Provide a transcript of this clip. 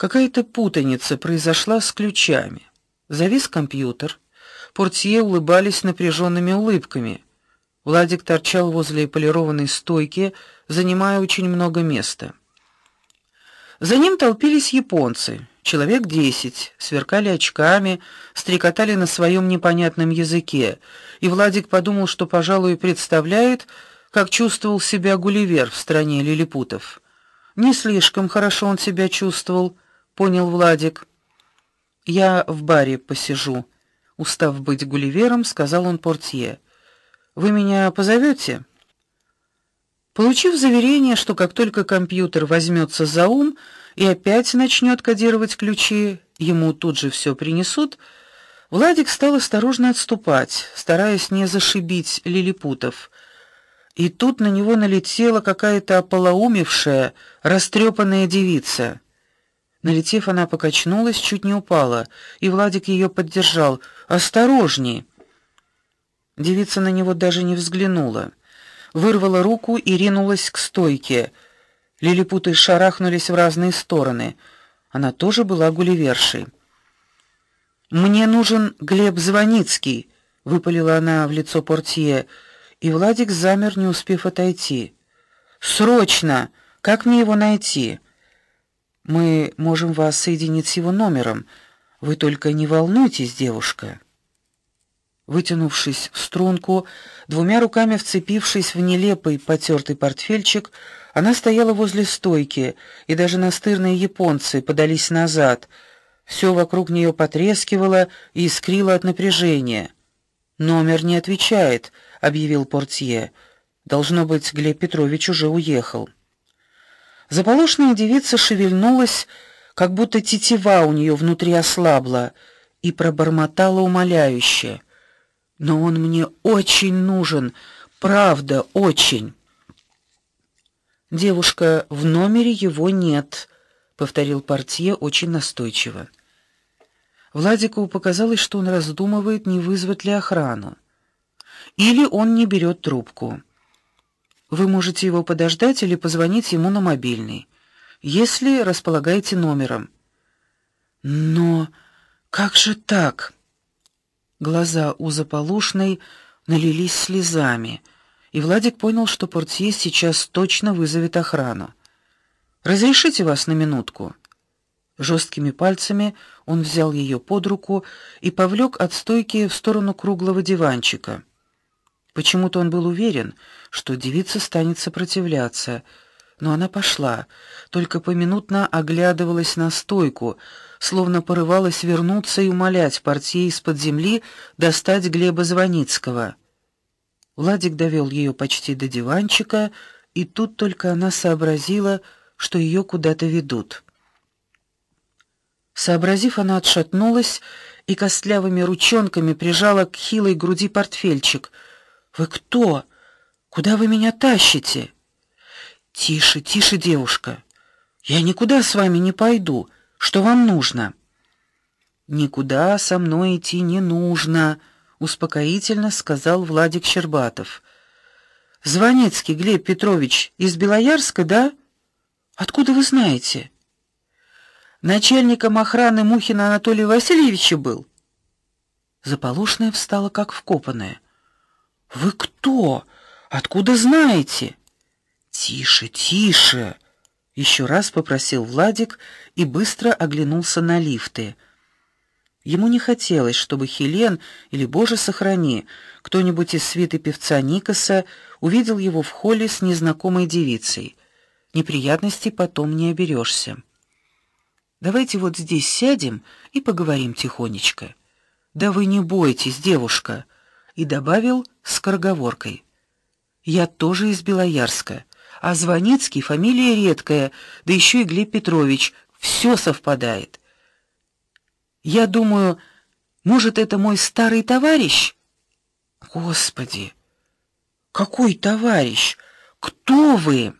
Какая-то путаница произошла с ключами. Завис компьютер. Портье улыбались напряженными улыбками. Владик торчал возле полированной стойки, занимая очень много места. За ним толпились японцы, человек десять, сверкали очками, стрекотали на своем непонятном языке, и Владик подумал, что, пожалуй, представляет, как чувствовал себя Гулливер в стране лилипутов. Не слишком хорошо он себя чувствовал, понял Владик. Я в баре посижу, устав быть Гулливером, сказал он портье. Вы меня позовете? Получив заверение, что как только компьютер возьмется за ум и опять начнет кодировать ключи, ему тут же все принесут, Владик стал осторожно отступать, стараясь не зашибить лилипутов. И тут на него налетела какая-то ополоумевшая, растрепанная девица. Налетев, она покачнулась, чуть не упала, и Владик ее поддержал. "Осторожней!" Девица на него даже не взглянула. Вырвала руку и ринулась к стойке. Лилипуты шарахнулись в разные стороны. Она тоже была гулливершей. Мне нужен Глеб Звоницкий, выпалила она в лицо портье, и Владик замер, не успев отойти. Срочно, как мне его найти? Мы можем вас соединить с его номером. Вы только не волнуйтесь, девушка. Вытянувшись в струнку, двумя руками вцепившись в нелепый потертый портфельчик, она стояла возле стойки, и даже настырные японцы подались назад. Все вокруг нее потрескивало и искрило от напряжения. Номер не отвечает, объявил портье. Должно быть, Глеб Петрович уже уехал. Заполошная девица шевельнулась, как будто тетива у нее внутри ослабла, и пробормотала умоляюще: но он мне очень нужен, правда, очень. Девушка, в номере его нет, повторил портье очень настойчиво. Владику показалось, что он раздумывает, не вызвать ли охрану. Или он не берет трубку. Вы можете его подождать или позвонить ему на мобильный, если располагаете номером. Но как же так? Глаза у заполушной налились слезами, и Владик понял, что портье сейчас точно вызовет охрану. Разрешите вас на минутку. Жесткими пальцами он взял ее под руку и повлек от стойки в сторону круглого диванчика. Почему-то он был уверен, что девица станет сопротивляться, но она пошла, только поминутно оглядывалась на стойку, словно порывалась вернуться и умолять портье из-под земли достать Глеба Звоницкого. Владик довел ее почти до диванчика, и тут только она сообразила, что ее куда-то ведут. Сообразив, она отшатнулась и костлявыми ручонками прижала к хилой груди портфельчик. Вы кто? Куда вы меня тащите? Тише, тише, девушка. Я никуда с вами не пойду. Что вам нужно? Никуда со мной идти не нужно, успокоительно сказал Владик Щербатов. Звонецкий Глеб Петрович из Белоярска, да? Откуда вы знаете? Начальником охраны Мухина Анатолия Васильевича был. Заполошная встала как вкопанная. Вы кто? Откуда знаете? Тише, тише, еще раз попросил Владик и быстро оглянулся на лифты. Ему не хотелось, чтобы Хелен или Боже сохрани, кто-нибудь из свиты певца Никоса увидел его в холле с незнакомой девицей. Неприятностей потом не оберешься. Давайте вот здесь сядем и поговорим тихонечко. Да вы не бойтесь, девушка, и добавил с скороговоркой. Я тоже из Белоярска. А Звоницкий фамилия редкая, да еще и Глеб Петрович, все совпадает. Я думаю, может, это мой старый товарищ? Господи. Какой товарищ? Кто вы?